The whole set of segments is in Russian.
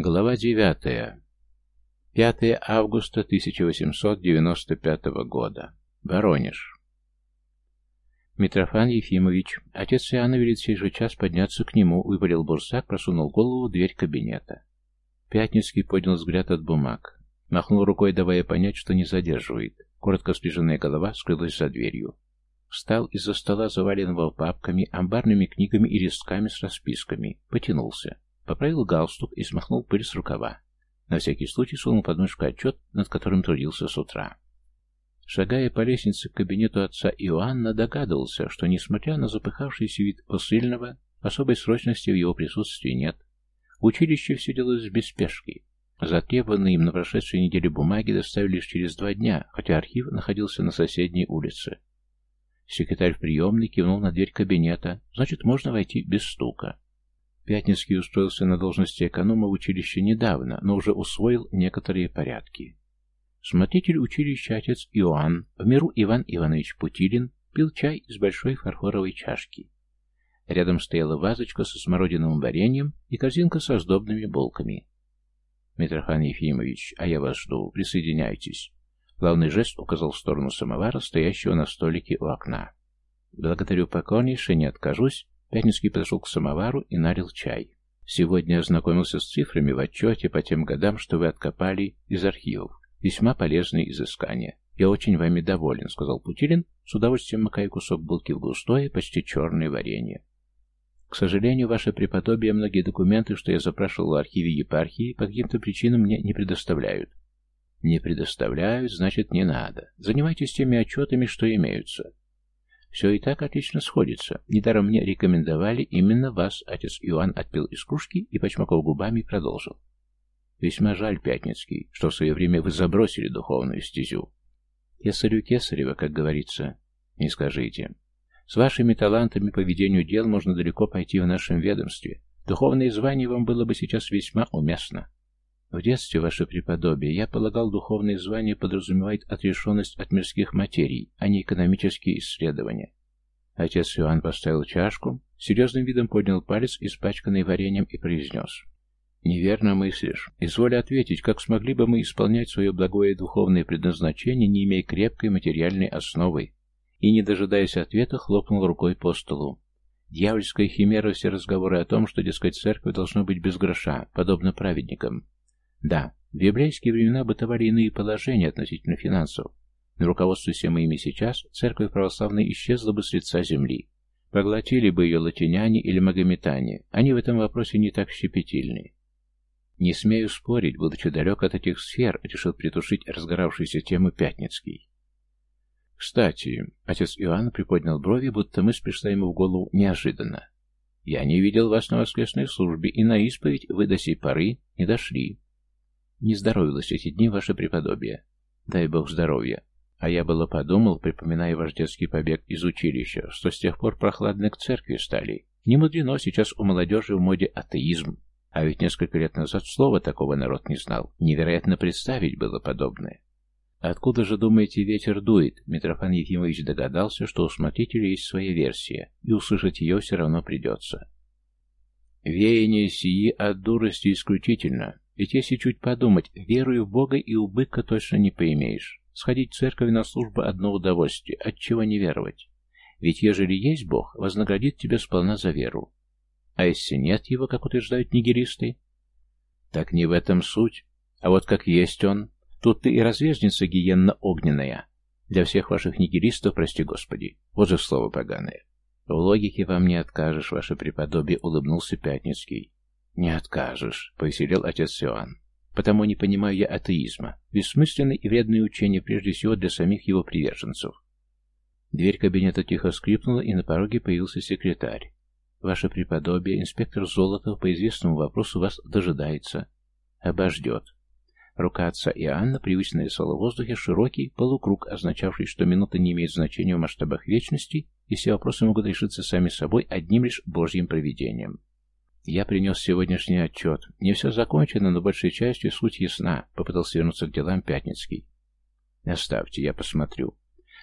Глава 9. 5 августа 1895 года. Воронеж. Митрофан Ефимович, отец Иоанна велит сей же час подняться к нему, выпалил бурсак, просунул голову в дверь кабинета. Пятницкий поднял взгляд от бумаг. Махнул рукой, давая понять, что не задерживает. Коротко стриженная голова скрылась за дверью. Встал из-за стола, заваленного папками, амбарными книгами и листками с расписками. Потянулся. Поправил галстук и смахнул пыль с рукава. На всякий случай сунул под отчет, над которым трудился с утра. Шагая по лестнице к кабинету отца Иоанна, догадывался, что, несмотря на запыхавшийся вид посыльного, особой срочности в его присутствии нет. В училище все делалось без спешки. Затребованные им на прошедшей неделе бумаги доставили лишь через два дня, хотя архив находился на соседней улице. Секретарь в приемной кивнул на дверь кабинета, значит, можно войти без стука. Пятницкий устроился на должности эконома в училище недавно, но уже усвоил некоторые порядки. Смотритель училища отец Иоанн, в миру Иван Иванович Путилин, пил чай из большой фарфоровой чашки. Рядом стояла вазочка со смородиновым вареньем и корзинка со сдобными булками. «Митрофан Ефимович, а я вас жду, присоединяйтесь». Главный жест указал в сторону самовара, стоящего на столике у окна. «Благодарю покорнейше, не откажусь, Пятницкий подошел к самовару и налил чай. Сегодня ознакомился с цифрами в отчете по тем годам, что вы откопали из архивов. Весьма полезные изыскания. Я очень вами доволен, сказал Путилин, с удовольствием макая кусок булки в густое, почти черное варенье. К сожалению, ваше преподобие, многие документы, что я запрашивал в архиве епархии, по каким-то причинам мне не предоставляют. Не предоставляют, значит, не надо. Занимайтесь теми отчетами, что имеются. Все и так отлично сходится. Недаром мне рекомендовали именно вас, отец Иоанн отпил из кружки и, почмокал губами, продолжил. Весьма жаль, Пятницкий, что в свое время вы забросили духовную стезю. Кесарю Кесарева, как говорится, не скажите. С вашими талантами по ведению дел можно далеко пойти в нашем ведомстве. Духовное звание вам было бы сейчас весьма уместно. В детстве, ваше преподобие, я полагал, духовное звание подразумевает отрешенность от мирских материй, а не экономические исследования. Отец Иоанн поставил чашку, серьезным видом поднял палец, испачканный вареньем, и произнес. «Неверно мыслишь. Изволь ответить, как смогли бы мы исполнять свое благое духовное предназначение, не имея крепкой материальной основы?» И, не дожидаясь ответа, хлопнул рукой по столу. Дьявольская химера все разговоры о том, что, дескать, церковь должна быть без гроша, подобно праведникам. Да, в библейские времена бытовали иные положения относительно финансов, но руководствуясь мы ими сейчас, церковь православная исчезла бы с лица земли. Проглотили бы ее латиняне или магометане, они в этом вопросе не так щепетильны. Не смею спорить, будучи далек от этих сфер, решил притушить разгоравшуюся тему Пятницкий. Кстати, отец Иоанн приподнял брови, будто мысль пришла ему в голову неожиданно. Я не видел вас на воскресной службе, и на исповедь вы до сей поры не дошли. Не здоровилось эти дни ваше преподобие. Дай бог здоровья. А я было подумал, припоминая ваш детский побег из училища, что с тех пор прохладны к церкви стали. Не мудрено сейчас у молодежи в моде атеизм. А ведь несколько лет назад слова такого народ не знал. Невероятно представить было подобное. Откуда же, думаете, ветер дует? Митрофан Ефимович догадался, что у смотрителя есть своя версия, и услышать ее все равно придется. Веяние сии от дурости исключительно. Ведь если чуть подумать, верую в Бога и убытка точно не поимеешь. Сходить в церковь на службу одно удовольствие, от чего не веровать? Ведь ежели есть Бог, вознаградит тебя сполна за веру. А если нет его, как утверждают нигеристы? Так не в этом суть. А вот как есть он, тут ты и развежница гиенно-огненная. Для всех ваших нигеристов, прости господи. Вот же слово поганое. В логике вам не откажешь, ваше преподобие, улыбнулся Пятницкий. «Не откажешь», — повеселел отец Иоанн. «Потому не понимаю я атеизма. Бессмысленные и вредные учения прежде всего для самих его приверженцев». Дверь кабинета тихо скрипнула, и на пороге появился секретарь. «Ваше преподобие, инспектор Золотов по известному вопросу вас дожидается. Обождет». Рука отца Иоанна, привычно рисовала в воздухе широкий полукруг, означавший, что минута не имеет значения в масштабах вечности, и все вопросы могут решиться сами собой одним лишь Божьим провидением. Я принес сегодняшний отчет. Не все закончено, но большей частью суть ясна. Попытался вернуться к делам Пятницкий. Оставьте, я посмотрю.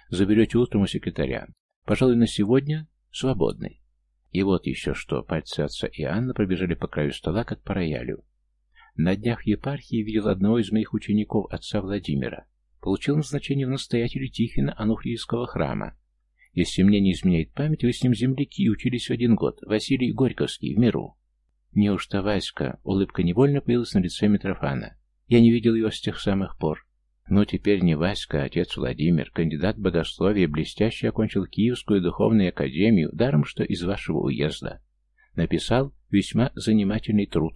Заберете утром у секретаря. Пожалуй, на сегодня свободный. И вот еще что. Пальцы отца и Анна пробежали по краю стола, как по роялю. На днях епархии видел одного из моих учеников, отца Владимира. Получил назначение в настоятеле Тихвина Ануфриевского храма. Если мне не изменяет память, вы с ним земляки и учились в один год. Василий Горьковский, в миру. Неужто Васька? Улыбка невольно появилась на лице Митрофана. Я не видел его с тех самых пор. Но теперь не Васька, а отец Владимир, кандидат богословия, блестяще окончил Киевскую духовную академию, даром что из вашего уезда. Написал весьма занимательный труд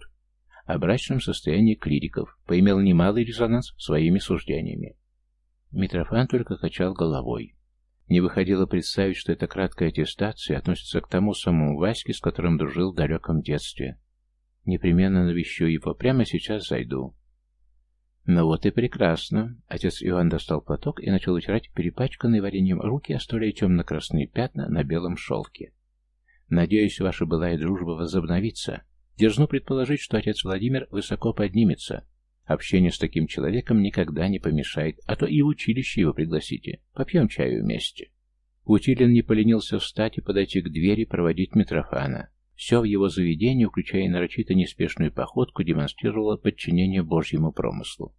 о брачном состоянии клириков, поимел немалый резонанс своими суждениями. Митрофан только качал головой. Не выходило представить, что эта краткая аттестация относится к тому самому Ваське, с которым дружил в далеком детстве. Непременно навещу его, прямо сейчас зайду. Ну вот и прекрасно. Отец Иоанн достал платок и начал утирать перепачканные вареньем руки, оставляя темно-красные пятна на белом шелке. Надеюсь, ваша былая дружба возобновится. Дерзну предположить, что отец Владимир высоко поднимется. Общение с таким человеком никогда не помешает, а то и в училище его пригласите. Попьем чаю вместе. Утилин не поленился встать и подойти к двери проводить Митрофана. Все в его заведении, включая нарочито неспешную походку, демонстрировало подчинение Божьему промыслу.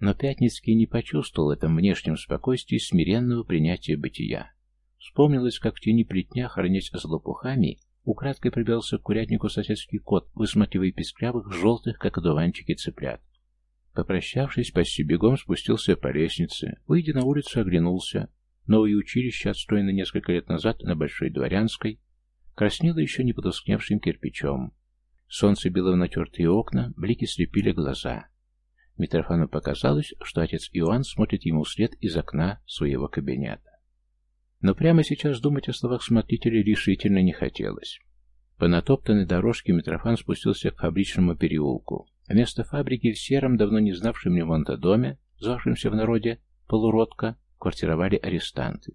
Но Пятницкий не почувствовал в этом внешнем спокойствии смиренного принятия бытия. Вспомнилось, как в тени плетня, хранясь за лопухами, украдкой прибился к курятнику соседский кот, высматривая песклявых, желтых, как одуванчики, цыплят. Попрощавшись, почти бегом спустился по лестнице, выйдя на улицу, оглянулся. Новое училище, отстроено несколько лет назад на Большой Дворянской, краснело еще не потускневшим кирпичом. Солнце било в натертые окна, блики слепили глаза. Митрофану показалось, что отец Иоанн смотрит ему вслед из окна своего кабинета. Но прямо сейчас думать о словах смотрителя решительно не хотелось. По натоптанной дорожке Митрофан спустился к фабричному переулку. Вместо фабрики в сером, давно не знавшем ремонта доме, звавшемся в народе полуродка, квартировали арестанты.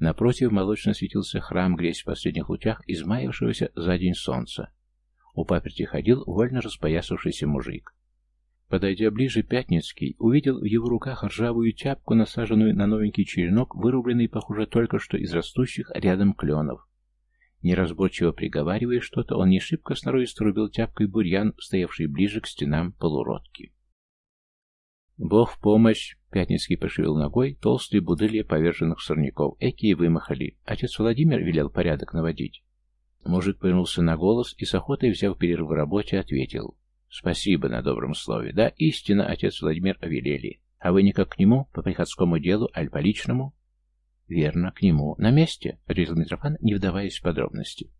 Напротив молочно светился храм, греясь в последних лучах измаявшегося за день солнца. У паперти ходил вольно распоясавшийся мужик. Подойдя ближе, Пятницкий увидел в его руках ржавую тяпку, насаженную на новенький черенок, вырубленный, похоже, только что из растущих рядом кленов. Неразборчиво приговаривая что-то, он не шибко сноровисто рубил тяпкой бурьян, стоявший ближе к стенам полуродки. «Бог в помощь!» — Пятницкий пошевел ногой, толстые будыли поверженных сорняков. Эки вымахали. Отец Владимир велел порядок наводить. Мужик повернулся на голос и с охотой, взяв перерыв в работе, ответил. «Спасибо на добром слове. Да, истинно, отец Владимир велели. А вы никак к нему, по приходскому делу, аль по личному?» «Верно, к нему. На месте?» — ответил Митрофан, не вдаваясь в подробности.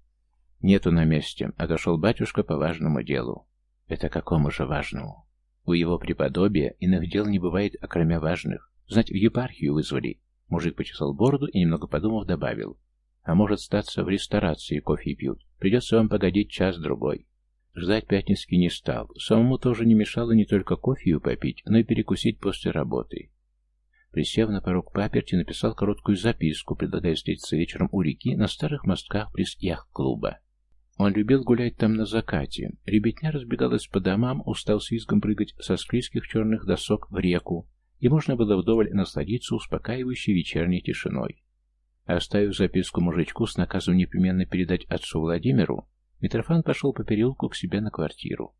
«Нету на месте. Отошел батюшка по важному делу». «Это какому же важному?» У его преподобия иных дел не бывает, окромя важных. Знать, в епархию вызвали. Мужик почесал бороду и, немного подумав, добавил. А может, статься в ресторации кофе пьют. Придется вам погодить час-другой. Ждать Пятницкий не стал. Самому тоже не мешало не только кофею попить, но и перекусить после работы. Присев на порог паперти, написал короткую записку, предлагая встретиться вечером у реки на старых мостках близ яхт-клуба. Он любил гулять там на закате. Ребятня разбегалась по домам, устал с визгом прыгать со склизких черных досок в реку, и можно было вдоволь насладиться успокаивающей вечерней тишиной. Оставив записку мужичку с наказом непременно передать отцу Владимиру, Митрофан пошел по переулку к себе на квартиру.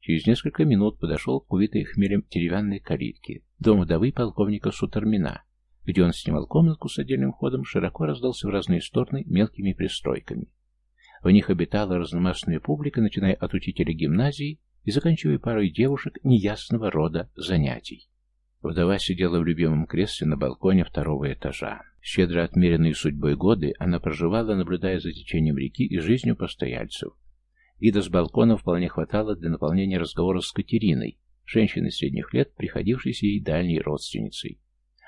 Через несколько минут подошел к увитой хмелем деревянной калитке, дом вдовы полковника Сутармина, где он снимал комнатку с отдельным ходом, широко раздался в разные стороны мелкими пристройками. В них обитала разномастная публика, начиная от учителя гимназии и заканчивая парой девушек неясного рода занятий. Вдова сидела в любимом кресле на балконе второго этажа. Щедро отмеренные судьбой годы она проживала, наблюдая за течением реки и жизнью постояльцев. Вида с балкона вполне хватало для наполнения разговора с Катериной, женщиной средних лет, приходившейся ей дальней родственницей.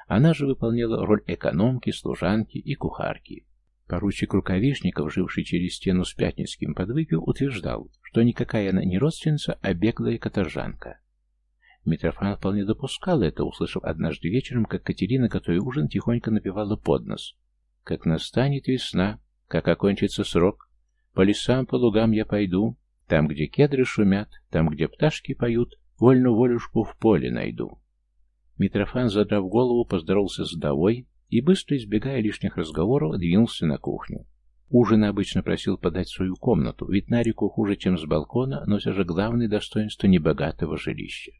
Она же выполняла роль экономки, служанки и кухарки. Поручик Рукавишников, живший через стену с Пятницким подвыпив, утверждал, что никакая она не родственница, а беглая каторжанка. Митрофан вполне допускал это, услышав однажды вечером, как Катерина, готовя ужин, тихонько напевала под нос. «Как настанет весна, как окончится срок, по лесам, по лугам я пойду, там, где кедры шумят, там, где пташки поют, вольную волюшку в поле найду». Митрофан, задрав голову, поздоровался с вдовой, и, быстро избегая лишних разговоров, двинулся на кухню. Ужин обычно просил подать свою комнату, ведь на реку хуже, чем с балкона, но все же главное достоинство небогатого жилища.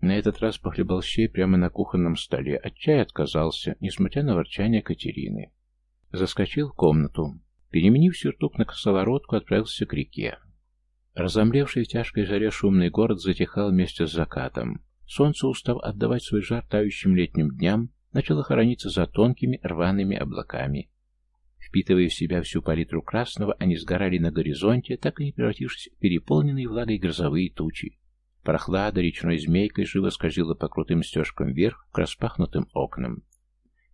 На этот раз похлебал щей прямо на кухонном столе, от чая отказался, несмотря на ворчание Катерины. Заскочил в комнату. Переменив сюртук на косоворотку, отправился к реке. Разомлевший в тяжкой жаре шумный город затихал вместе с закатом. Солнце, устав отдавать свой жар тающим летним дням, начало хорониться за тонкими рваными облаками. Впитывая в себя всю палитру красного, они сгорали на горизонте, так и не превратившись в переполненные влагой грозовые тучи. Прохлада речной змейкой живо скользила по крутым стежкам вверх к распахнутым окнам.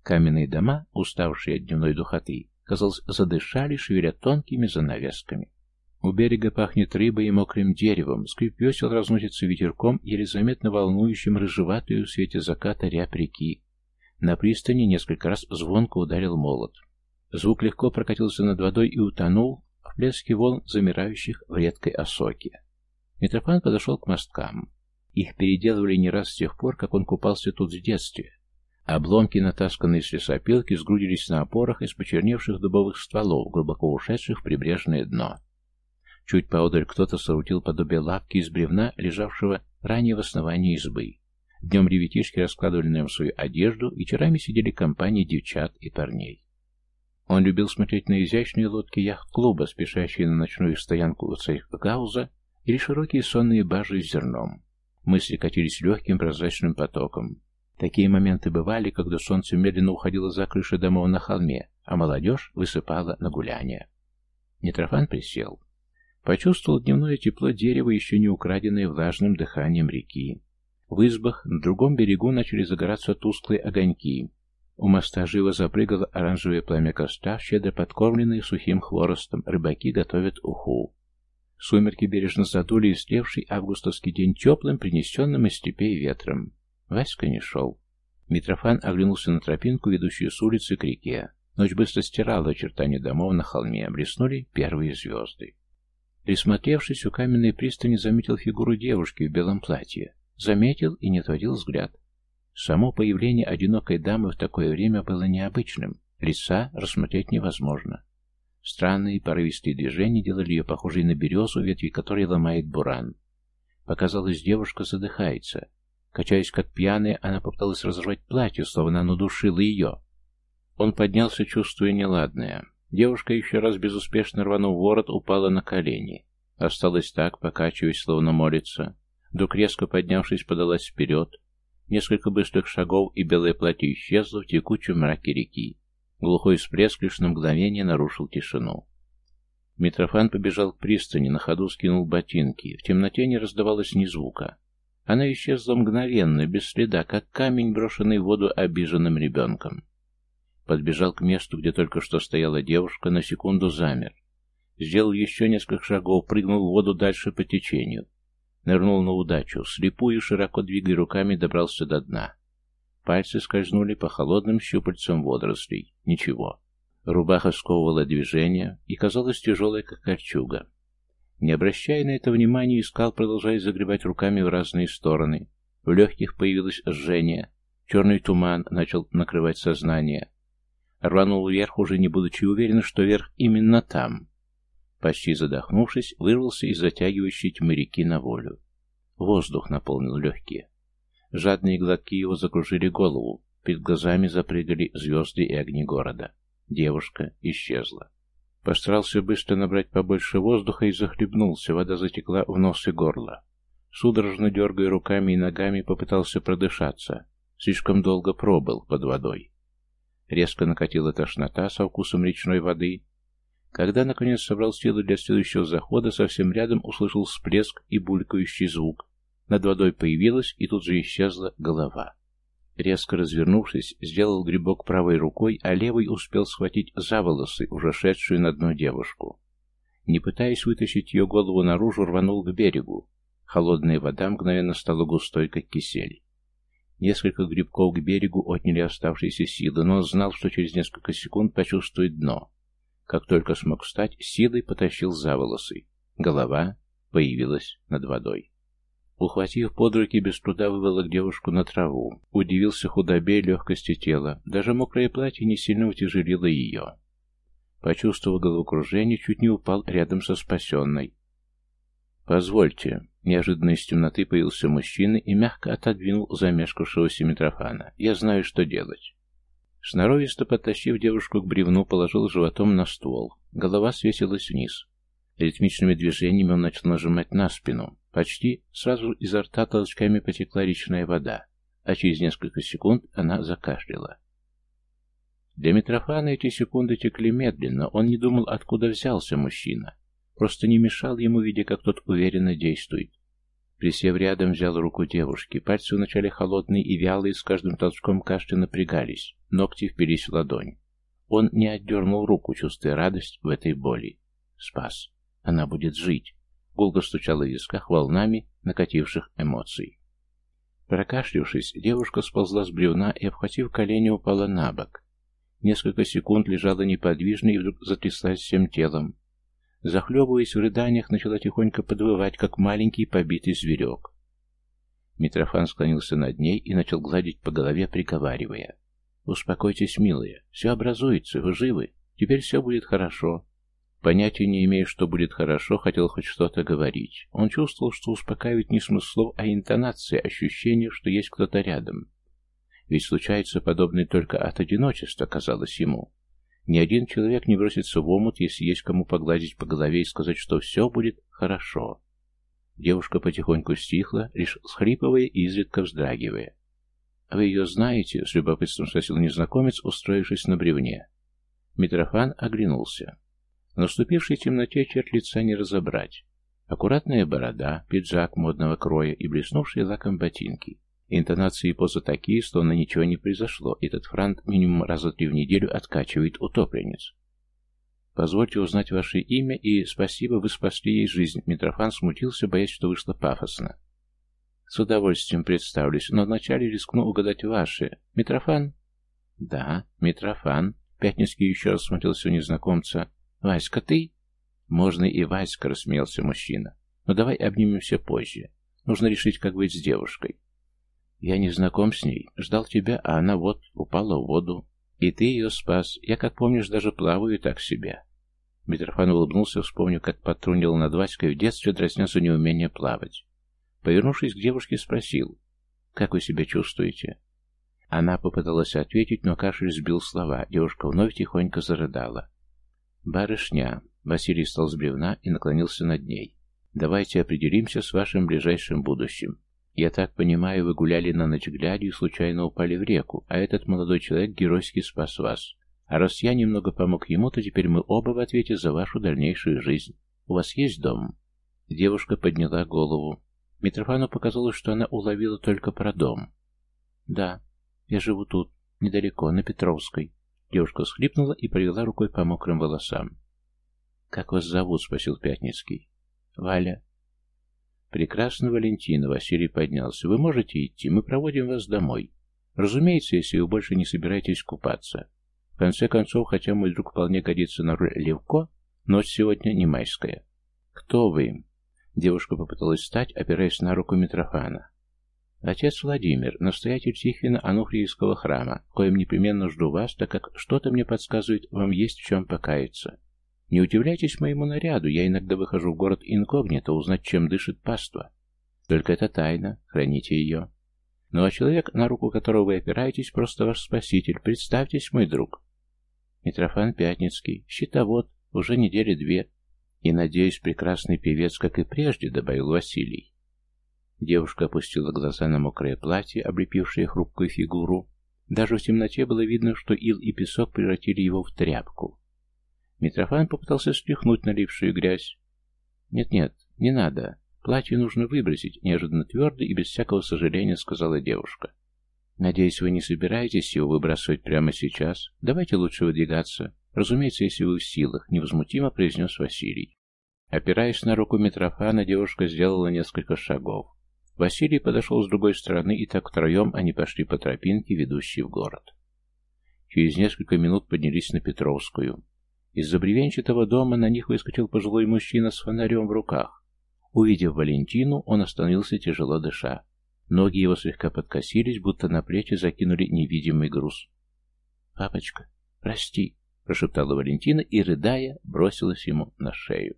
Каменные дома, уставшие от дневной духоты, казалось, задышали, шевеля тонкими занавесками. У берега пахнет рыбой и мокрым деревом, скрип весел разносится ветерком, еле заметно волнующим рыжеватую в свете заката ряб реки. На пристани несколько раз звонко ударил молот. Звук легко прокатился над водой и утонул в плеске волн, замирающих в редкой осоке. Митрофан подошел к мосткам. Их переделывали не раз с тех пор, как он купался тут в детстве. Обломки, натасканные с лесопилки, сгрудились на опорах из почерневших дубовых стволов, глубоко ушедших в прибрежное дно. Чуть поодаль кто-то соорудил подобие лапки из бревна, лежавшего ранее в основании избы. Днем ребятишки раскладывали на нем свою одежду, вечерами сидели компании девчат и парней. Он любил смотреть на изящные лодки яхт-клуба, спешащие на ночную стоянку у Цейхгауза, или широкие сонные бажи с зерном. Мысли катились легким прозрачным потоком. Такие моменты бывали, когда солнце медленно уходило за крыши домов на холме, а молодежь высыпала на гуляние. Нетрофан присел. Почувствовал дневное тепло дерева, еще не украденное влажным дыханием реки. В избах на другом берегу начали загораться тусклые огоньки, у моста живо запрыгало оранжевое пламя костра, щедро подкормленное сухим хворостом. Рыбаки готовят уху. Сумерки бережно задули истлевший августовский день теплым, принесенным из степей ветром. Васька не шел. Митрофан оглянулся на тропинку, ведущую с улицы к реке. Ночь быстро стирала очертания домов на холме, блеснули первые звезды. Присмотревшись у каменной пристани, заметил фигуру девушки в белом платье. Заметил и не отводил взгляд. Само появление одинокой дамы в такое время было необычным. Лица рассмотреть невозможно. Странные порывистые движения делали ее похожей на березу, ветви которой ломает буран. Показалось, девушка задыхается. Качаясь как пьяная, она попыталась разорвать платье, словно оно душило ее. Он поднялся, чувствуя неладное. Девушка, еще раз безуспешно рванув ворот, упала на колени. Осталась так, покачиваясь, словно молится. Вдруг резко поднявшись, подалась вперед, Несколько быстрых шагов, и белое платье исчезло в текучем мраке реки. Глухой всплеск лишь на мгновение нарушил тишину. Митрофан побежал к пристани, на ходу скинул ботинки. В темноте не раздавалось ни звука. Она исчезла мгновенно, без следа, как камень, брошенный в воду обиженным ребенком. Подбежал к месту, где только что стояла девушка, на секунду замер. Сделал еще несколько шагов, прыгнул в воду дальше по течению. Нырнул на удачу, слепую, широко двигая руками, добрался до дна. Пальцы скользнули по холодным щупальцам водорослей. Ничего. Рубаха сковывала движение и казалась тяжелой, как корчуга. Не обращая на это внимания, искал, продолжая загребать руками в разные стороны. В легких появилось жжение. Черный туман начал накрывать сознание. Рванул вверх, уже не будучи уверен, что верх именно там. Почти задохнувшись, вырвался из затягивающей тьмы реки на волю. Воздух наполнил легкие. Жадные глотки его закружили голову. Перед глазами запрыгали звезды и огни города. Девушка исчезла. Постарался быстро набрать побольше воздуха и захлебнулся. Вода затекла в нос и горло. Судорожно дергая руками и ногами, попытался продышаться. Слишком долго пробыл под водой. Резко накатила тошнота со вкусом речной воды, когда, наконец, собрал силы для следующего захода, совсем рядом услышал всплеск и булькающий звук. Над водой появилась и тут же исчезла голова. Резко развернувшись, сделал грибок правой рукой, а левой успел схватить за волосы уже шедшую на дно девушку. Не пытаясь вытащить ее голову наружу, рванул к берегу. Холодная вода мгновенно стала густой, как кисель. Несколько грибков к берегу отняли оставшиеся силы, но он знал, что через несколько секунд почувствует дно. Как только смог встать, силой потащил за волосы. Голова появилась над водой. Ухватив под руки, без труда выволок девушку на траву. Удивился худобе и легкости тела. Даже мокрое платье не сильно утяжелило ее. Почувствовав головокружение, чуть не упал рядом со спасенной. «Позвольте». Неожиданно из темноты появился мужчина и мягко отодвинул замешкавшегося Митрофана. «Я знаю, что делать». Сноровисто подтащив девушку к бревну, положил животом на ствол. Голова свесилась вниз. Ритмичными движениями он начал нажимать на спину. Почти сразу изо рта толчками потекла речная вода, а через несколько секунд она закашляла. Для Митрофана эти секунды текли медленно, он не думал, откуда взялся мужчина. Просто не мешал ему, видя, как тот уверенно действует. Присев рядом, взял руку девушки. Пальцы вначале холодные и вялые, с каждым толчком кашля напрягались. Ногти впились в ладонь. Он не отдернул руку, чувствуя радость в этой боли. Спас. Она будет жить. Гулко стучала в висках волнами накативших эмоций. Прокашлявшись, девушка сползла с бревна и, обхватив колени, упала на бок. Несколько секунд лежала неподвижно и вдруг затряслась всем телом. Захлебываясь в рыданиях, начала тихонько подвывать, как маленький побитый зверек. Митрофан склонился над ней и начал гладить по голове, приговаривая. «Успокойтесь, милые, все образуется, вы живы, теперь все будет хорошо». Понятия не имея, что будет хорошо, хотел хоть что-то говорить. Он чувствовал, что успокаивает не смысл слов, а интонация, ощущение, что есть кто-то рядом. Ведь случается подобное только от одиночества, казалось ему. Ни один человек не бросится в омут, если есть кому погладить по голове и сказать, что все будет хорошо. Девушка потихоньку стихла, лишь схрипывая и изредка вздрагивая. «Вы ее знаете?» — с любопытством спросил незнакомец, устроившись на бревне. Митрофан оглянулся. В наступившей темноте черт лица не разобрать. Аккуратная борода, пиджак модного кроя и блеснувшие лаком ботинки. Интонации и поза такие, словно ничего не произошло. Этот франт минимум раза три в неделю откачивает утопленниц. Позвольте узнать ваше имя и спасибо, вы спасли ей жизнь. Митрофан смутился, боясь, что вышло пафосно. С удовольствием представлюсь, но вначале рискну угадать ваше. Митрофан? Да, Митрофан. Пятницкий еще раз смотрелся у незнакомца. Васька, ты? Можно и Васька, рассмеялся мужчина. Но давай обнимемся позже. Нужно решить, как быть с девушкой. Я не знаком с ней. Ждал тебя, а она вот упала в воду. И ты ее спас. Я, как помнишь, даже плаваю так себе. Митрофан улыбнулся, вспомнив, как потрунил над Васькой в детстве, дразня за неумение плавать. Повернувшись к девушке, спросил, «Как вы себя чувствуете?» Она попыталась ответить, но кашель сбил слова. Девушка вновь тихонько зарыдала. «Барышня!» Василий встал с бревна и наклонился над ней. «Давайте определимся с вашим ближайшим будущим. Я так понимаю, вы гуляли на ночь глядя и случайно упали в реку, а этот молодой человек геройски спас вас. А раз я немного помог ему, то теперь мы оба в ответе за вашу дальнейшую жизнь. У вас есть дом?» Девушка подняла голову. Митрофану показалось, что она уловила только про дом. «Да, я живу тут, недалеко, на Петровской». Девушка схлипнула и провела рукой по мокрым волосам. «Как вас зовут?» — спросил Пятницкий. «Валя». «Прекрасно, Валентина», — Василий поднялся. «Вы можете идти, мы проводим вас домой. Разумеется, если вы больше не собираетесь купаться. В конце концов, хотя мой друг вполне годится на роль Левко, ночь сегодня не майская». «Кто вы?» Девушка попыталась встать, опираясь на руку Митрофана. «Отец Владимир, настоятель Тихвина Ануфриевского храма, коим непременно жду вас, так как что-то мне подсказывает, вам есть в чем покаяться». Не удивляйтесь моему наряду, я иногда выхожу в город инкогнито узнать, чем дышит паства. Только это тайна, храните ее. Ну а человек, на руку которого вы опираетесь, просто ваш спаситель. Представьтесь, мой друг. Митрофан Пятницкий, щитовод, уже недели две. И, надеюсь, прекрасный певец, как и прежде, добавил Василий. Девушка опустила глаза на мокрое платье, облепившее хрупкую фигуру. Даже в темноте было видно, что ил и песок превратили его в тряпку. Митрофан попытался стряхнуть налившую грязь. «Нет-нет, не надо. Платье нужно выбросить», — неожиданно твердо и без всякого сожаления сказала девушка. «Надеюсь, вы не собираетесь его выбрасывать прямо сейчас? Давайте лучше выдвигаться. Разумеется, если вы в силах», — невозмутимо произнес Василий. Опираясь на руку Митрофана, девушка сделала несколько шагов. Василий подошел с другой стороны, и так втроем они пошли по тропинке, ведущей в город. Через несколько минут поднялись на Петровскую. Из-за бревенчатого дома на них выскочил пожилой мужчина с фонарем в руках. Увидев Валентину, он остановился тяжело дыша. Ноги его слегка подкосились, будто на плечи закинули невидимый груз. «Папочка, прости!» прошептала Валентина и, рыдая, бросилась ему на шею.